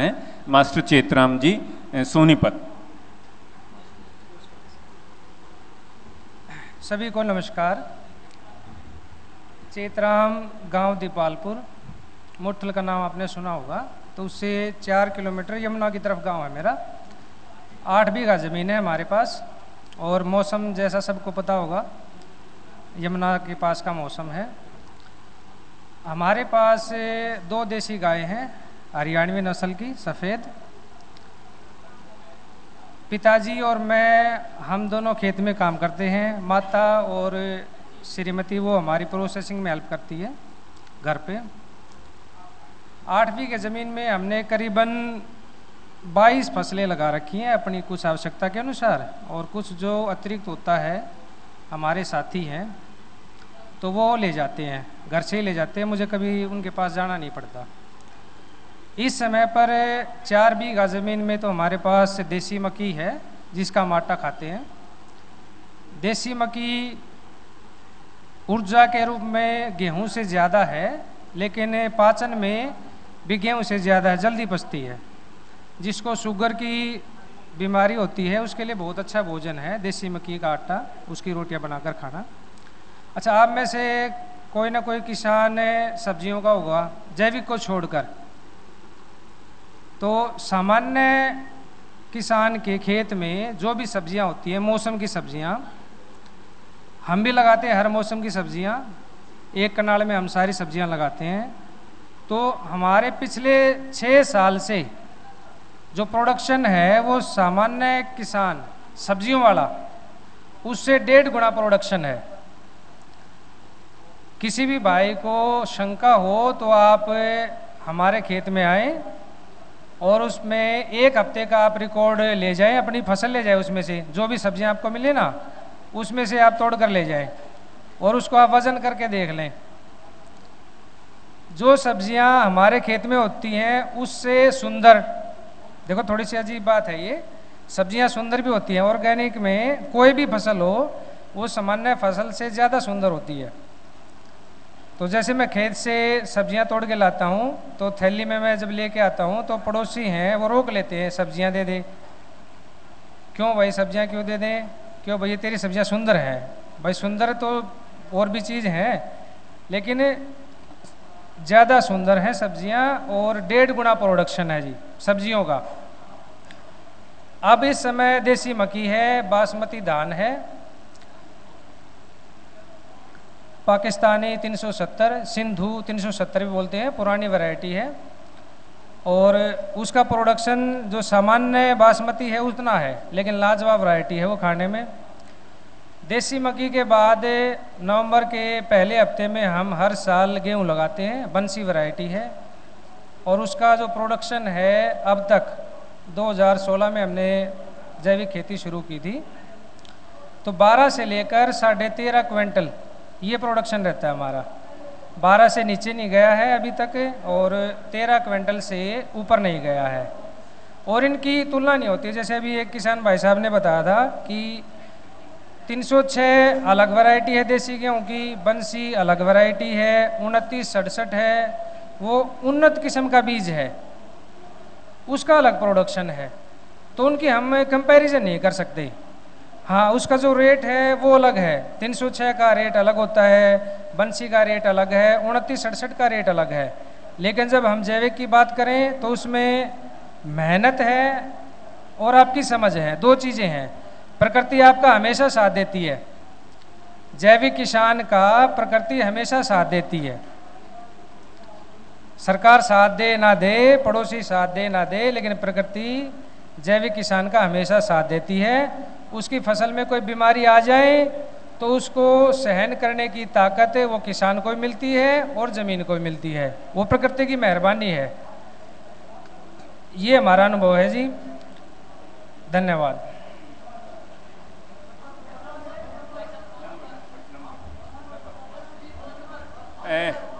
है मास्टर चेतराम जी सोनीपत। सभी को नमस्कार। चेतराम गाँव दीपालपुर, मुठल का नाम आपने सुना होगा तो उससे चार किलोमीटर यमुना की तरफ़ गाँव है मेरा। आठ बीघा ज़मीन है हमारे पास, और मौसम जैसा सबको पता होगा, यमुना के पास का मौसम है। हमारे पास दो देसी गाय हैं हरियाणवी नस्ल की, सफ़ेद। पिताजी और मैं, हम दोनों खेत में काम करते हैं। माता और श्रीमती, वो हमारी प्रोसेसिंग में हेल्प करती है, घर पे। आठ बीघे ज़मीन में हमने करीबन 22 फ़सलें लगा रखी हैं अपनी कुछ आवश्यकता के अनुसार और कुछ जो अतिरिक्त होता है, हमारे साथी हैं तो वो ले जाते हैं, घर से ही ले जाते हैं। मुझे कभी उनके पास जाना नहीं पड़ता। इस समय पर चार बीघा ज़मीन में तो हमारे पास देसी मक्की है, जिसका माटा खाते हैं। देसी मक्की ऊर्जा के रूप में गेहूँ से ज़्यादा है, लेकिन पाचन में भी गेहूँ से ज़्यादा है, जल्दी पचती है। जिसको शुगर की बीमारी होती है, उसके लिए बहुत अच्छा भोजन है, देसी मक्की का आटा, उसकी रोटियाँ बनाकर खाना। अच्छा आप में से कोई ना कोई किसान सब्जियों का होगा, जैविक को छोड़कर। तो सामान्य किसान के खेत में जो भी सब्ज़ियाँ होती हैं, मौसम की सब्ज़ियाँ, हम भी लगाते हैं हर मौसम की सब्ज़ियाँ। एक कनाल में हम सारी सब्ज़ियाँ लगाते हैं। तो हमारे पिछले छः साल से जो प्रोडक्शन है, वो सामान्य किसान, सब्जियों वाला, उससे डेढ़ गुना प्रोडक्शन है। किसी भी भाई को शंका हो तो आप हमारे खेत में आए। और उसमें एक हफ़्ते का आप रिकॉर्ड ले जाएँ, अपनी फ़सल ले जाए उसमें से, जो भी सब्ज़ियाँ आपको मिले ना, उसमें से आप तोड़ कर ले जाएँ और उसको आप वज़न करके देख लें। जो सब्ज़ियाँ हमारे खेत में होती हैं, उससे सुंदर, देखो थोड़ी सी अजीब बात है ये, सब्ज़ियाँ सुंदर भी होती हैं ऑर्गेनिक में कोई भी फ़सल हो, वो सामान्य फ़सल से ज़्यादा सुंदर होती है। तो जैसे मैं खेत से सब्ज़ियाँ तोड़ के लाता हूँ तो थैली में मैं जब लेके आता हूँ तो पड़ोसी हैं, वो रोक लेते हैं, सब्ज़ियाँ दे दे। क्यों भाई सब्ज़ियाँ क्यों दे दें? क्यों भैया तेरी सब्ज़ियाँ सुंदर हैं? भाई सुंदर तो और भी चीज़ हैं, लेकिन ज़्यादा सुंदर हैं सब्ज़ियाँ और डेढ़ गुना प्रोडक्शन है जी, सब्जियों का। अब इस समय देसी मक्की है, बासमती धान है पाकिस्तानी 370 सिंधु 370 भी बोलते हैं, पुरानी वैरायटी है। और उसका प्रोडक्शन जो सामान्य बासमती है, उतना है, लेकिन लाजवाब वैरायटी है वो खाने में। देसी मक्की के बाद नवंबर के पहले हफ़्ते में हम हर साल गेहूँ लगाते हैं, बंसी वैरायटी है। और उसका जो प्रोडक्शन है, अब तक 2016 में हमने जैविक खेती शुरू की थी। तो 12 से लेकर साढ़े तेरह क्विंटल ये प्रोडक्शन रहता है हमारा। 12 से नीचे नहीं गया है अभी तक और 13 क्विंटल से ऊपर नहीं गया है। और इनकी तुलना नहीं होती। जैसे अभी एक किसान भाई साहब ने बताया था कि 306 अलग वैरायटी है देसी गेहूँ की, बंसी अलग वैरायटी है, उनतीस, सड़सठ है, वो उन्नत किस्म का बीज है। उसका अलग प्रोडक्शन है। तो उनकी हम कंपैरिजन नहीं कर सकते। हाँ उसका जो रेट है, वो अलग है। 306 का रेट अलग होता है, बंसी का रेट अलग है, उनतीस सड़सठ का रेट अलग है। लेकिन जब हम जैविक की बात करें तो उसमें मेहनत है और आपकी समझ है। दो चीज़ें हैं। प्रकृति आपका हमेशा साथ देती है। जैविक किसान का प्रकृति हमेशा साथ देती है। सरकार साथ दे ना दे, पड़ोसी साथ दे ना दे, लेकिन प्रकृति जैविक किसान का हमेशा साथ देती है। उसकी फ़सल में कोई बीमारी आ जाए तो उसको सहन करने की ताकत वो किसान को मिलती है और ज़मीन को मिलती है। वो प्रकृति की मेहरबानी है। ये हमारा अनुभव है जी। धन्यवाद। Eh.